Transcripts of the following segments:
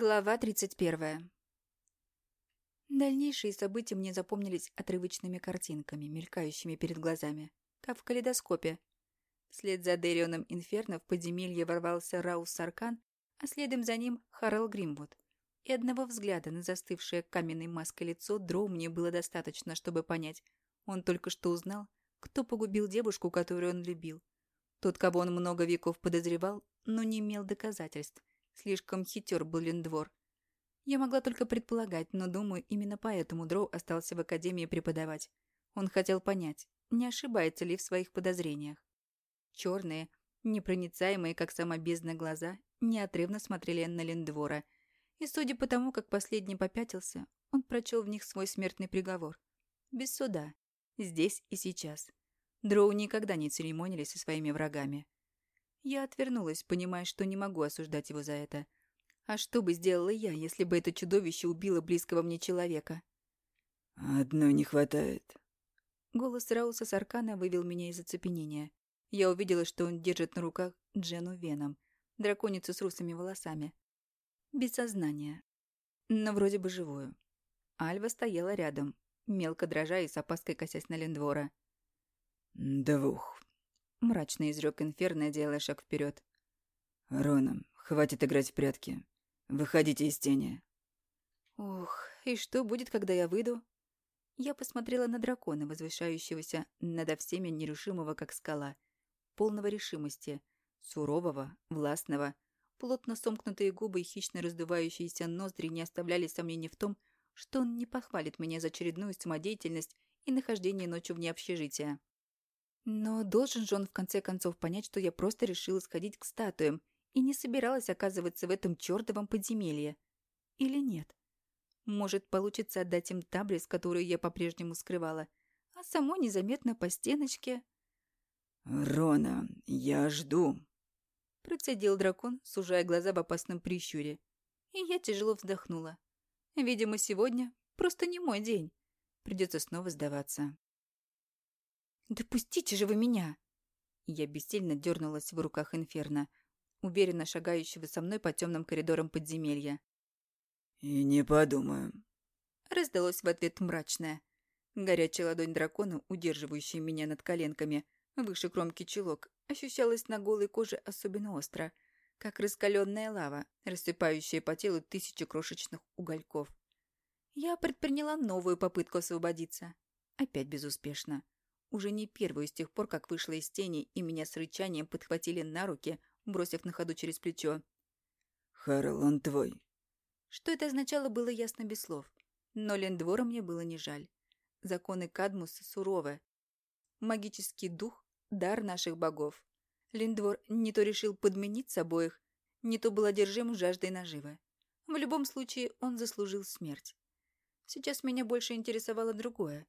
Глава 31. Дальнейшие события мне запомнились отрывочными картинками, мелькающими перед глазами, как в калейдоскопе. Вслед за Дэрионом Инферно в подземелье ворвался Раус Саркан, а следом за ним Харрел Гримвуд. И одного взгляда на застывшее каменной маской лицо Дроу мне было достаточно, чтобы понять. Он только что узнал, кто погубил девушку, которую он любил. Тот, кого он много веков подозревал, но не имел доказательств. Слишком хитер был Линдвор. Я могла только предполагать, но, думаю, именно поэтому Дроу остался в академии преподавать. Он хотел понять, не ошибается ли в своих подозрениях. Черные, непроницаемые, как сама бездна глаза, неотрывно смотрели на Линдвора. И, судя по тому, как последний попятился, он прочел в них свой смертный приговор. Без суда. Здесь и сейчас. Дроу никогда не церемонились со своими врагами. Я отвернулась, понимая, что не могу осуждать его за это. А что бы сделала я, если бы это чудовище убило близкого мне человека? «Одной не хватает». Голос Рауса Саркана вывел меня из оцепенения. Я увидела, что он держит на руках Джену Веном, драконицу с русыми волосами. Без сознания. Но вроде бы живую. Альва стояла рядом, мелко дрожа и с опаской косясь на Лендвора. «Двух», — мрачно изрек Инферно, делая шаг вперед. «Рона, хватит играть в прятки. Выходите из тени». «Ух, и что будет, когда я выйду?» Я посмотрела на дракона, возвышающегося надо всеми нерушимого, как скала, полного решимости, сурового, властного. Плотно сомкнутые губы и хищно раздувающиеся ноздри не оставляли сомнений в том, что он не похвалит меня за очередную самодеятельность и нахождение ночью вне общежития. Но должен же он в конце концов понять, что я просто решила сходить к статуям и не собиралась оказываться в этом чертовом подземелье. Или нет? Может, получится отдать им табрис, который я по-прежнему скрывала, а само незаметно по стеночке... «Рона, я жду», — процедил дракон, сужая глаза в опасном прищуре. И я тяжело вздохнула. Видимо, сегодня просто не мой день. Придется снова сдаваться. «Да пустите же вы меня!» Я бессильно дернулась в руках Инферно, уверенно шагающего со мной по темным коридорам подземелья. «И не подумаю», — раздалось в ответ мрачное. Горячая ладонь дракона, удерживающая меня над коленками, выше кромки чулок, ощущалась на голой коже особенно остро, как раскаленная лава, рассыпающая по телу тысячи крошечных угольков. Я предприняла новую попытку освободиться. Опять безуспешно. Уже не первую с тех пор, как вышла из тени, и меня с рычанием подхватили на руки, бросив на ходу через плечо. «Харл, он твой». Что это означало, было ясно без слов. Но Лендвора мне было не жаль. Законы Кадмуса суровы. Магический дух — дар наших богов. Лендвор не то решил подменить с обоих, не то был одержим жаждой наживы. В любом случае, он заслужил смерть. Сейчас меня больше интересовало другое.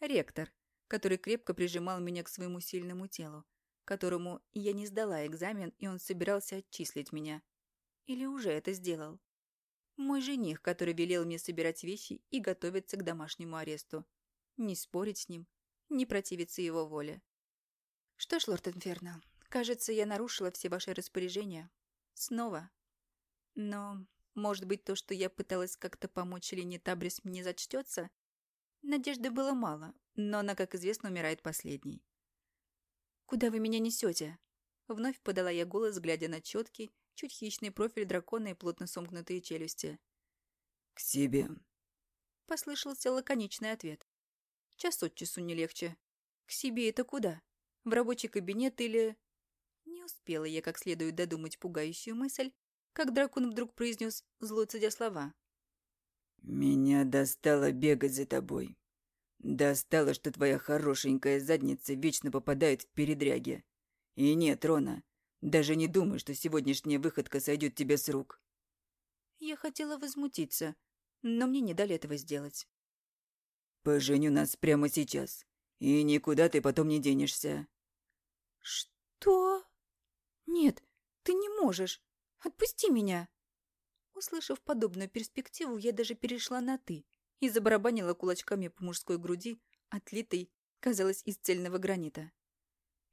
Ректор — который крепко прижимал меня к своему сильному телу, которому я не сдала экзамен, и он собирался отчислить меня. Или уже это сделал. Мой жених, который велел мне собирать вещи и готовиться к домашнему аресту. Не спорить с ним, не противиться его воле. Что ж, лорд Инферно, кажется, я нарушила все ваши распоряжения. Снова. Но, может быть, то, что я пыталась как-то помочь Лене Табрис, мне зачтется? Надежды было мало, но она, как известно, умирает последней. «Куда вы меня несете?» Вновь подала я голос, глядя на четкий, чуть хищный профиль дракона и плотно сомкнутые челюсти. «К себе», — послышался лаконичный ответ. «Час от часу не легче. К себе это куда? В рабочий кабинет или...» Не успела я как следует додумать пугающую мысль, как дракон вдруг произнес, зло цедя слова. «Меня достало бегать за тобой. Достало, что твоя хорошенькая задница вечно попадает в передряги. И нет, Рона, даже не думай, что сегодняшняя выходка сойдет тебе с рук. Я хотела возмутиться, но мне не дали этого сделать. Поженю нас прямо сейчас, и никуда ты потом не денешься. Что? Нет, ты не можешь. Отпусти меня. Услышав подобную перспективу, я даже перешла на «ты» и забарабанила кулачками по мужской груди, отлитой, казалось, из цельного гранита.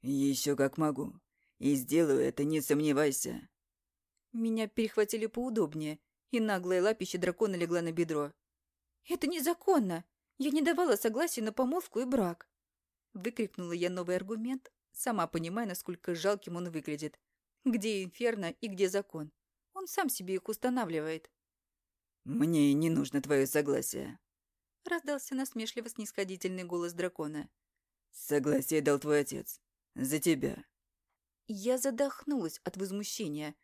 «Еще как могу. И сделаю это, не сомневайся». Меня перехватили поудобнее, и наглое лапище дракона легла на бедро. «Это незаконно! Я не давала согласия на помолвку и брак!» Выкрикнула я новый аргумент, сама понимая, насколько жалким он выглядит. Где инферно и где закон? Он сам себе их устанавливает. «Мне и не нужно твое согласие», — раздался насмешливо-снисходительный голос дракона. «Согласие дал твой отец. За тебя». Я задохнулась от возмущения,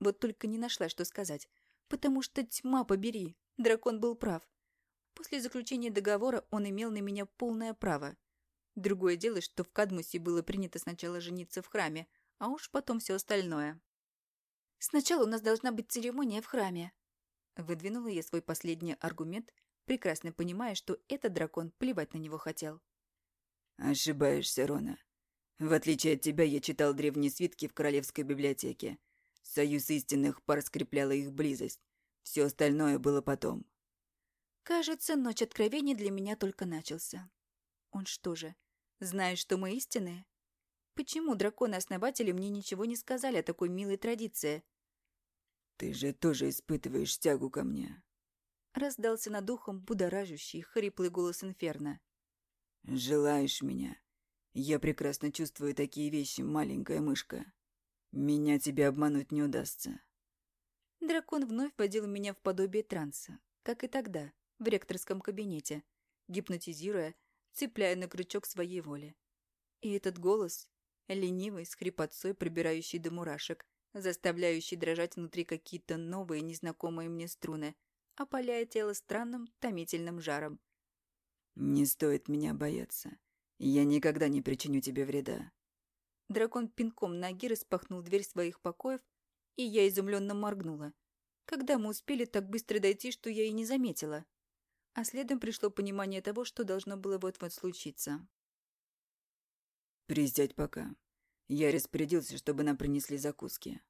вот только не нашла, что сказать. Потому что, тьма побери, дракон был прав. После заключения договора он имел на меня полное право. Другое дело, что в Кадмусе было принято сначала жениться в храме, а уж потом все остальное. «Сначала у нас должна быть церемония в храме», выдвинула я свой последний аргумент, прекрасно понимая, что этот дракон плевать на него хотел. «Ошибаешься, Рона. В отличие от тебя, я читал древние свитки в Королевской библиотеке. Союз истинных пар скрепляла их близость. Все остальное было потом. Кажется, ночь откровений для меня только начался. Он что же, знает, что мы истинные? Почему драконы-основатели мне ничего не сказали о такой милой традиции? «Ты же тоже испытываешь тягу ко мне», — раздался над ухом будоражащий, хриплый голос Инферно. «Желаешь меня? Я прекрасно чувствую такие вещи, маленькая мышка. Меня тебе обмануть не удастся». Дракон вновь вводил меня в подобие транса, как и тогда, в ректорском кабинете, гипнотизируя, цепляя на крючок своей воли. И этот голос, ленивый, с хрипотцой, пробирающий до мурашек, заставляющий дрожать внутри какие-то новые, незнакомые мне струны, опаляя тело странным, томительным жаром. «Не стоит меня бояться. Я никогда не причиню тебе вреда». Дракон пинком ноги распахнул дверь своих покоев, и я изумленно моргнула. Когда мы успели так быстро дойти, что я и не заметила? А следом пришло понимание того, что должно было вот-вот случиться. «Присядь пока. Я распорядился, чтобы нам принесли закуски».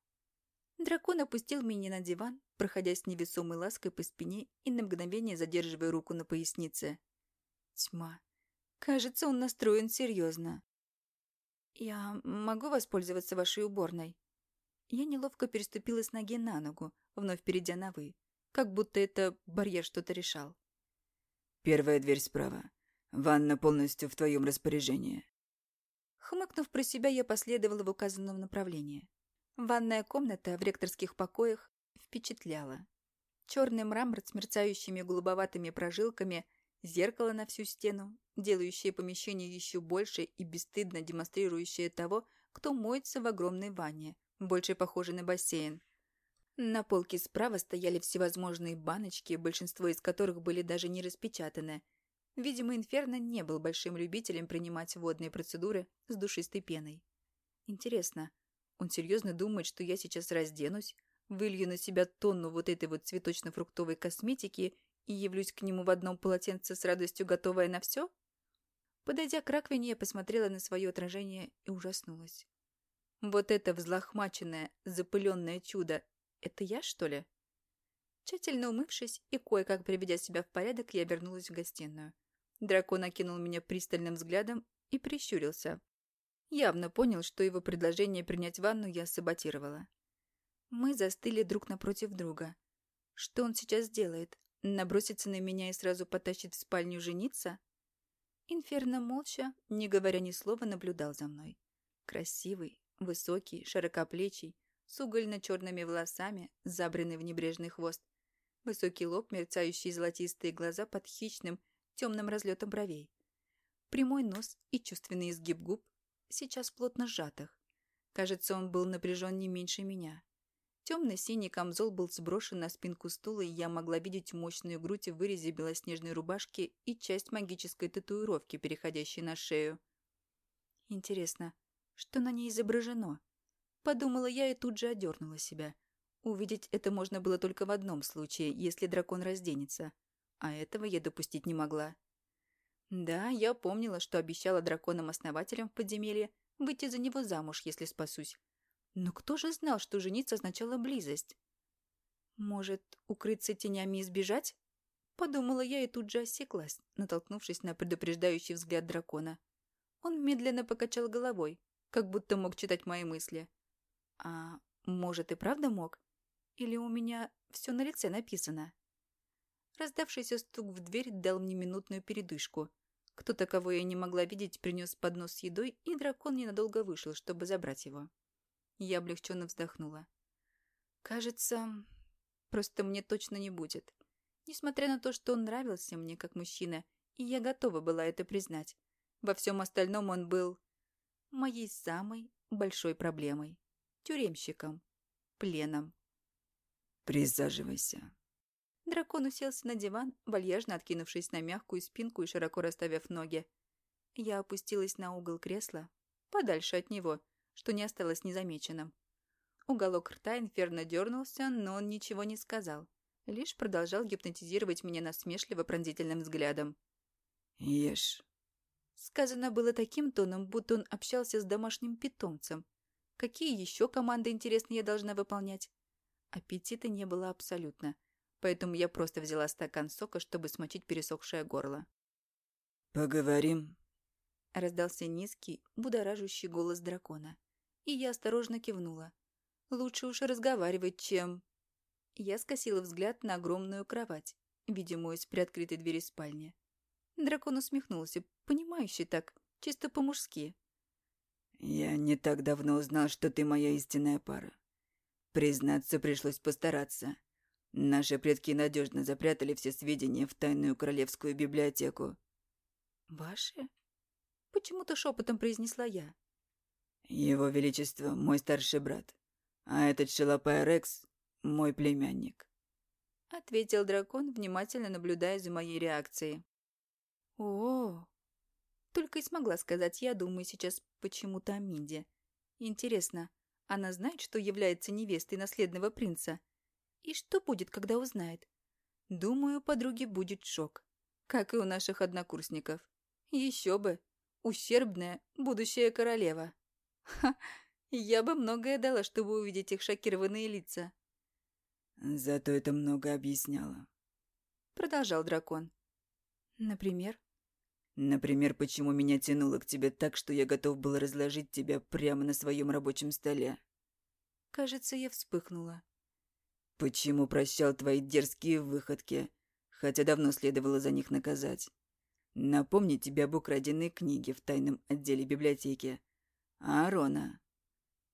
Дракон опустил меня на диван, проходя с невесомой лаской по спине и на мгновение задерживая руку на пояснице. Тьма. Кажется, он настроен серьезно. «Я могу воспользоваться вашей уборной?» Я неловко переступила с ноги на ногу, вновь перейдя на «вы», как будто это барьер что-то решал. «Первая дверь справа. Ванна полностью в твоем распоряжении». Хмыкнув про себя, я последовала в указанном направлении. Ванная комната в ректорских покоях впечатляла. Черный мрамор с мерцающими голубоватыми прожилками, зеркало на всю стену, делающее помещение еще больше и бесстыдно демонстрирующее того, кто моется в огромной ванне, больше похожей на бассейн. На полке справа стояли всевозможные баночки, большинство из которых были даже не распечатаны. Видимо, Инферно не был большим любителем принимать водные процедуры с душистой пеной. Интересно, он серьезно думает, что я сейчас разденусь, вылью на себя тонну вот этой вот цветочно-фруктовой косметики и явлюсь к нему в одном полотенце с радостью готовая на все? Подойдя к раковине, я посмотрела на свое отражение и ужаснулась. Вот это взлохмаченное, запыленное чудо — это я, что ли? Тщательно умывшись и кое-как приведя себя в порядок, я вернулась в гостиную. Дракон окинул меня пристальным взглядом и прищурился, Явно понял, что его предложение принять ванну я саботировала. Мы застыли друг напротив друга. Что он сейчас делает? Набросится на меня и сразу потащит в спальню жениться? Инферно молча, не говоря ни слова, наблюдал за мной. Красивый, высокий, широкоплечий, с угольно-черными волосами, забранный в небрежный хвост. Высокий лоб, мерцающие золотистые глаза под хищным, темным разлетом бровей. Прямой нос и чувственный изгиб губ, сейчас плотно сжатых. Кажется, он был напряжен не меньше меня. Темно-синий камзол был сброшен на спинку стула, и я могла видеть мощную грудь в вырезе белоснежной рубашки и часть магической татуировки, переходящей на шею. Интересно, что на ней изображено? Подумала я и тут же одернула себя. Увидеть это можно было только в одном случае, если дракон разденется. А этого я допустить не могла. Да, я помнила, что обещала драконам-основателям в подземелье выйти за него замуж, если спасусь. Но кто же знал, что жениться означало близость? Может, укрыться тенями и сбежать? Подумала я и тут же осеклась, натолкнувшись на предупреждающий взгляд дракона. Он медленно покачал головой, как будто мог читать мои мысли. А может и правда мог? Или у меня все на лице написано? Раздавшийся стук в дверь дал мне минутную передышку. Кто-то, кого я не могла видеть, принес поднос с едой, и дракон ненадолго вышел, чтобы забрать его. Я облегченно вздохнула. Кажется, просто мне точно не будет. Несмотря на то, что он нравился мне как мужчина, и я готова была это признать, во всем остальном он был моей самой большой проблемой. Тюремщиком. Пленом. «Присаживайся». Дракон уселся на диван, вальяжно откинувшись на мягкую спинку и широко расставив ноги. Я опустилась на угол кресла, подальше от него, что не осталось незамеченным. Уголок рта инферно дернулся, но он ничего не сказал, лишь продолжал гипнотизировать меня насмешливо пронзительным взглядом. «Ешь». Сказано было таким тоном, будто он общался с домашним питомцем. Какие еще команды, интересно, я должна выполнять? Аппетита не было абсолютно поэтому я просто взяла стакан сока, чтобы смочить пересохшее горло. «Поговорим?» Раздался низкий, будоражащий голос дракона, и я осторожно кивнула. «Лучше уж разговаривать, чем...» Я скосила взгляд на огромную кровать, видимую из приоткрытой двери спальни. Дракон усмехнулся, понимающий так, чисто по-мужски. «Я не так давно узнал, что ты моя истинная пара. Признаться, пришлось постараться. Наши предки надежно запрятали все сведения в тайную королевскую библиотеку. Ваши? Почему-то шепотом произнесла я. Его Величество – мой старший брат, а этот Шелопай Рекс – мой племянник. Ответил дракон, внимательно наблюдая за моей реакцией. О, -о, -о. только и смогла сказать я, думаю сейчас почему-то о Минде. Интересно, она знает, что является невестой наследного принца? И что будет, когда узнает? Думаю, подруге будет шок. Как и у наших однокурсников. Еще бы. Ущербная будущая королева. Ха, я бы многое дала, чтобы увидеть их шокированные лица. Зато это много объясняло. Продолжал дракон. Например? Например, почему меня тянуло к тебе так, что я готов был разложить тебя прямо на своем рабочем столе. Кажется, я вспыхнула. Почему прощал твои дерзкие выходки, хотя давно следовало за них наказать? Напомни тебе об украденной книге в тайном отделе библиотеки. Аарона.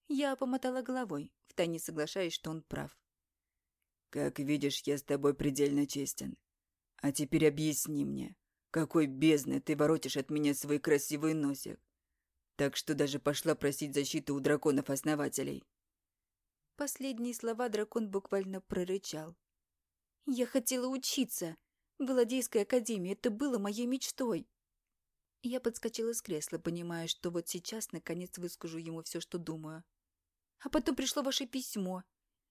Я помотала головой, втайне соглашаясь, что он прав. Как видишь, я с тобой предельно честен. А теперь объясни мне, какой бездны ты воротишь от меня свой красивый носик. Так что даже пошла просить защиты у драконов-основателей. Последние слова дракон буквально прорычал. «Я хотела учиться. В Ладейской академии это было моей мечтой». Я подскочила с кресла, понимая, что вот сейчас наконец выскажу ему все, что думаю. А потом пришло ваше письмо,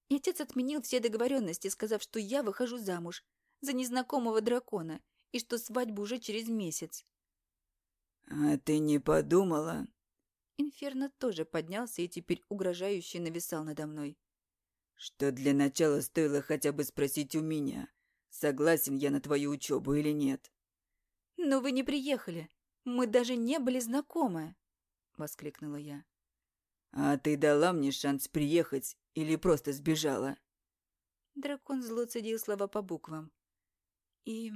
и отец отменил все договоренности, сказав, что я выхожу замуж за незнакомого дракона и что свадьба уже через месяц. «А ты не подумала?» Инферно тоже поднялся и теперь угрожающе нависал надо мной. «Что для начала стоило хотя бы спросить у меня, согласен я на твою учебу или нет?» «Но вы не приехали. Мы даже не были знакомы!» — воскликнула я. «А ты дала мне шанс приехать или просто сбежала?» Дракон зло цедил слова по буквам. И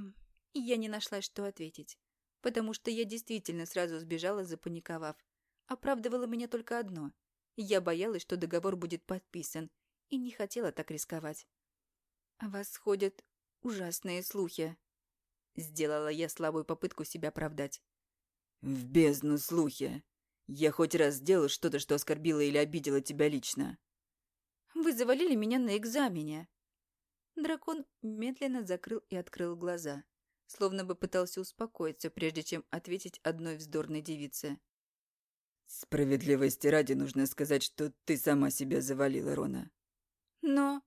я не нашла, что ответить, потому что я действительно сразу сбежала, запаниковав. Оправдывало меня только одно. Я боялась, что договор будет подписан, и не хотела так рисковать. «О вас ходят ужасные слухи», — сделала я слабую попытку себя оправдать. «В бездну слухи. Я хоть раз сделал что-то, что оскорбило или обидело тебя лично». «Вы завалили меня на экзамене». Дракон медленно закрыл и открыл глаза, словно бы пытался успокоиться, прежде чем ответить одной вздорной девице. Справедливости ради нужно сказать, что ты сама себя завалила, Рона. Но...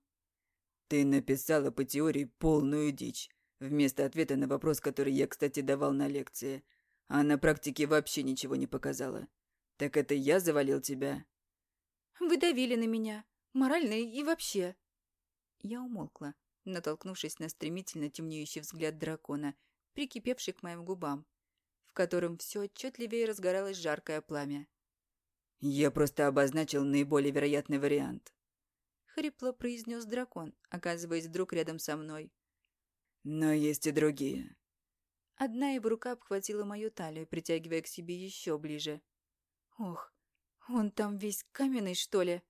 Ты написала по теории полную дичь, вместо ответа на вопрос, который я, кстати, давал на лекции. А на практике вообще ничего не показала. Так это я завалил тебя? Вы давили на меня. Морально и вообще. Я умолкла, натолкнувшись на стремительно темнеющий взгляд дракона, прикипевший к моим губам, в котором все отчетливее разгоралось жаркое пламя. Я просто обозначил наиболее вероятный вариант. Хрипло произнес дракон, оказываясь вдруг рядом со мной. Но есть и другие. Одна его рука обхватила мою талию, притягивая к себе еще ближе. Ох, он там весь каменный, что ли?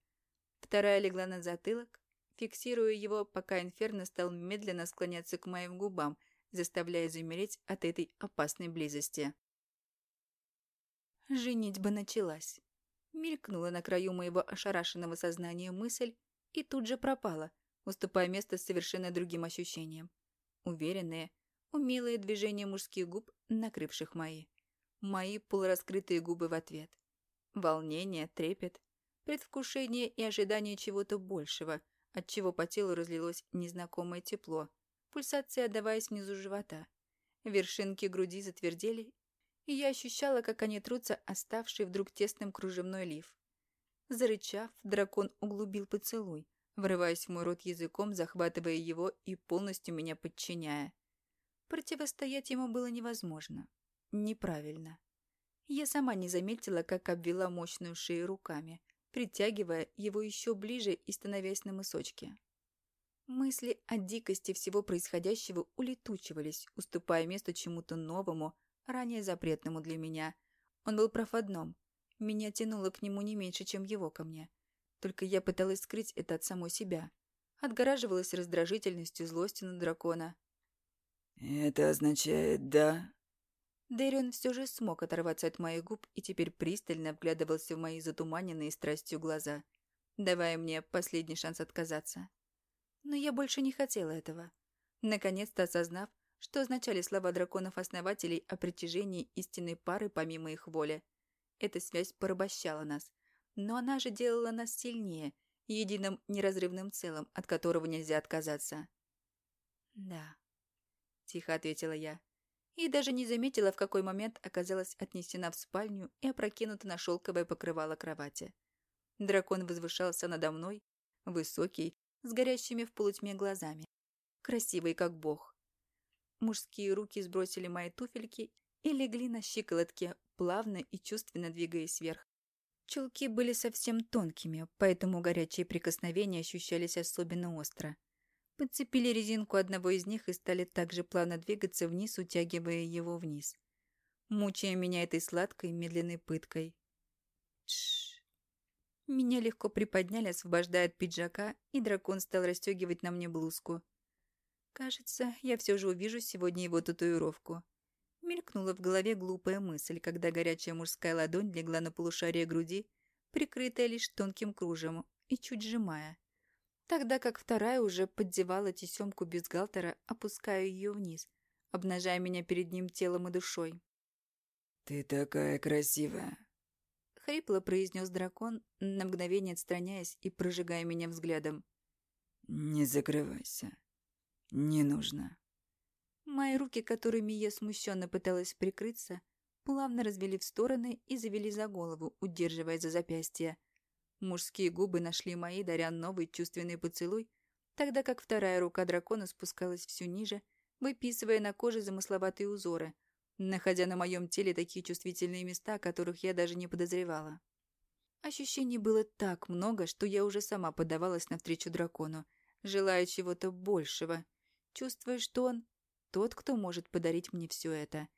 Вторая легла на затылок, фиксируя его, пока Инферно стал медленно склоняться к моим губам, заставляя замереть от этой опасной близости. Женитьба началась. Мелькнула на краю моего ошарашенного сознания мысль и тут же пропала, уступая место совершенно другим ощущениям. Уверенные, умелые движения мужских губ, накрывших мои. Мои полураскрытые губы в ответ. Волнение, трепет, предвкушение и ожидание чего-то большего, от чего по телу разлилось незнакомое тепло, пульсация отдаваясь внизу живота. Вершинки груди затвердели, и я ощущала, как они трутся, оставший вдруг тесным кружевной лиф. Зарычав, дракон углубил поцелуй, врываясь в мой рот языком, захватывая его и полностью меня подчиняя. Противостоять ему было невозможно. Неправильно. Я сама не заметила, как обвела мощную шею руками, притягивая его еще ближе и становясь на мысочке. Мысли о дикости всего происходящего улетучивались, уступая место чему-то новому, ранее запретному для меня. Он был прав в одном. Меня тянуло к нему не меньше, чем его ко мне. Только я пыталась скрыть это от самой себя. Отгораживалась раздражительностью, злостью на дракона. «Это означает «да»?» Дэрион все же смог оторваться от моих губ и теперь пристально вглядывался в мои затуманенные страстью глаза, давая мне последний шанс отказаться. Но я больше не хотела этого. Наконец-то осознав, что означали слова драконов-основателей о притяжении истинной пары помимо их воли. Эта связь порабощала нас, но она же делала нас сильнее, единым неразрывным целым, от которого нельзя отказаться. «Да», — тихо ответила я и даже не заметила, в какой момент оказалась отнесена в спальню и опрокинута на шелковое покрывало кровати. Дракон возвышался надо мной, высокий, с горящими в полутьме глазами, красивый как бог. Мужские руки сбросили мои туфельки и легли на щиколотке, плавно и чувственно двигаясь вверх. Чулки были совсем тонкими, поэтому горячие прикосновения ощущались особенно остро подцепили резинку одного из них и стали также плавно двигаться вниз, утягивая его вниз, мучая меня этой сладкой медленной пыткой. Тш. Меня легко приподняли, освобождая от пиджака, и дракон стал расстегивать на мне блузку. Кажется, я все же увижу сегодня его татуировку. Мелькнула в голове глупая мысль, когда горячая мужская ладонь легла на полушарие груди, прикрытая лишь тонким кружем и чуть сжимая тогда как вторая уже поддевала тесемку бюстгальтера, опуская ее вниз, обнажая меня перед ним телом и душой. «Ты такая красивая!» Хрипло произнес дракон, на мгновение отстраняясь и прожигая меня взглядом. «Не закрывайся. Не нужно». Мои руки, которыми я смущенно пыталась прикрыться, плавно развели в стороны и завели за голову, удерживая за запястье. Мужские губы нашли мои, даря новый чувственный поцелуй, тогда как вторая рука дракона спускалась все ниже, выписывая на коже замысловатые узоры, находя на моем теле такие чувствительные места, которых я даже не подозревала. Ощущений было так много, что я уже сама подавалась навстречу дракону, желая чего-то большего, чувствуя, что он тот, кто может подарить мне все это,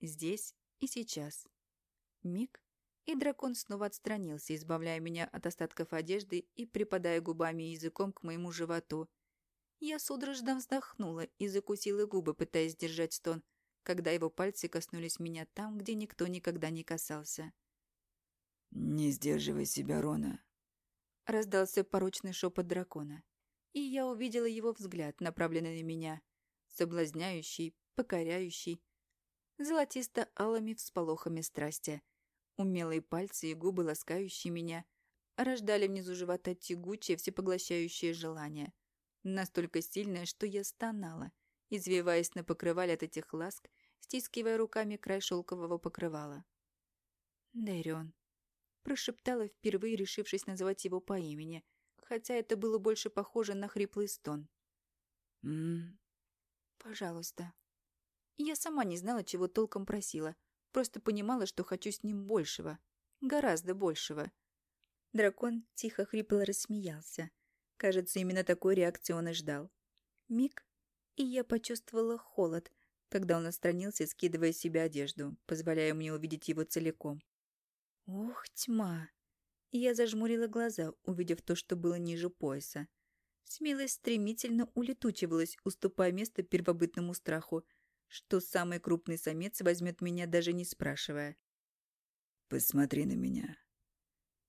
здесь и сейчас. Миг, и дракон снова отстранился, избавляя меня от остатков одежды и припадая губами и языком к моему животу. Я судорожно вздохнула и закусила губы, пытаясь сдержать стон, когда его пальцы коснулись меня там, где никто никогда не касался. «Не сдерживай себя, Рона», — раздался порочный шепот дракона. И я увидела его взгляд, направленный на меня, соблазняющий, покоряющий, золотисто-алыми всполохами страсти — Умелые пальцы и губы, ласкающие меня, рождали внизу живота тягучее, всепоглощающее желание. Настолько сильное, что я стонала, извиваясь на покрывале от этих ласк, стискивая руками край шелкового покрывала. «Дэрион», — прошептала, впервые решившись называть его по имени, хотя это было больше похоже на хриплый стон. «М-м-м». «Пожалуйста». Я сама не знала, чего толком просила, Просто понимала, что хочу с ним большего. Гораздо большего. Дракон тихо хрипло рассмеялся. Кажется, именно такой реакции он и ждал. Миг, и я почувствовала холод, когда он отстранился, скидывая с себя одежду, позволяя мне увидеть его целиком. Ох, тьма! Я зажмурила глаза, увидев то, что было ниже пояса. Смелость стремительно улетучивалась, уступая место первобытному страху, что самый крупный самец возьмет меня, даже не спрашивая. «Посмотри на меня».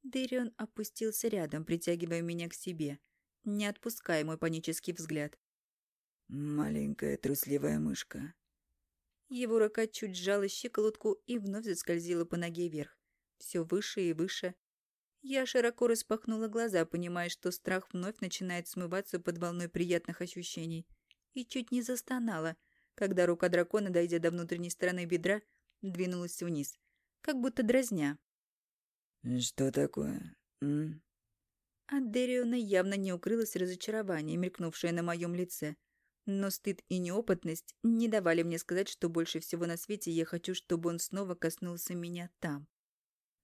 Дэрион опустился рядом, притягивая меня к себе, не отпуская мой панический взгляд. «Маленькая трусливая мышка». Его рука чуть сжала щиколотку и вновь заскользила по ноге вверх. Все выше и выше. Я широко распахнула глаза, понимая, что страх вновь начинает смываться под волной приятных ощущений. И чуть не застонала, когда рука дракона, дойдя до внутренней стороны бедра, двинулась вниз, как будто дразня. «Что такое, м?» От Дериона явно не укрылось разочарование, мелькнувшее на моем лице. Но стыд и неопытность не давали мне сказать, что больше всего на свете я хочу, чтобы он снова коснулся меня там.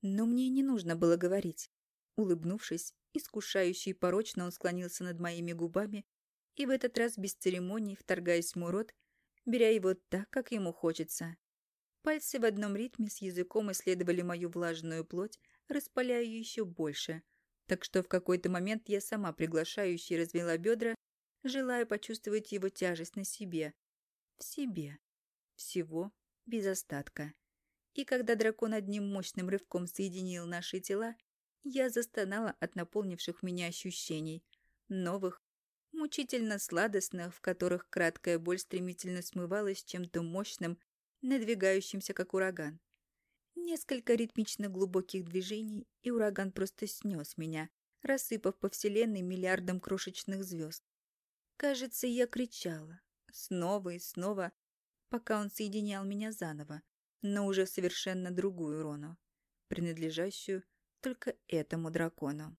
Но мне не нужно было говорить. Улыбнувшись, искушающий порочно он склонился над моими губами и в этот раз без церемоний, вторгаясь в мой рот, беря его так, как ему хочется. Пальцы в одном ритме с языком исследовали мою влажную плоть, распаляя ее еще больше, так что в какой-то момент я сама приглашающей развела бедра, желая почувствовать его тяжесть на себе. В себе. Всего без остатка. И когда дракон одним мощным рывком соединил наши тела, я застонала от наполнивших меня ощущений, новых, мучительно сладостных, в которых краткая боль стремительно смывалась чем-то мощным, надвигающимся как ураган. Несколько ритмично глубоких движений, и ураган просто снес меня, рассыпав по вселенной миллиардом крошечных звезд. Кажется, я кричала, снова и снова, пока он соединял меня заново, но уже совершенно другую Рону, принадлежащую только этому дракону.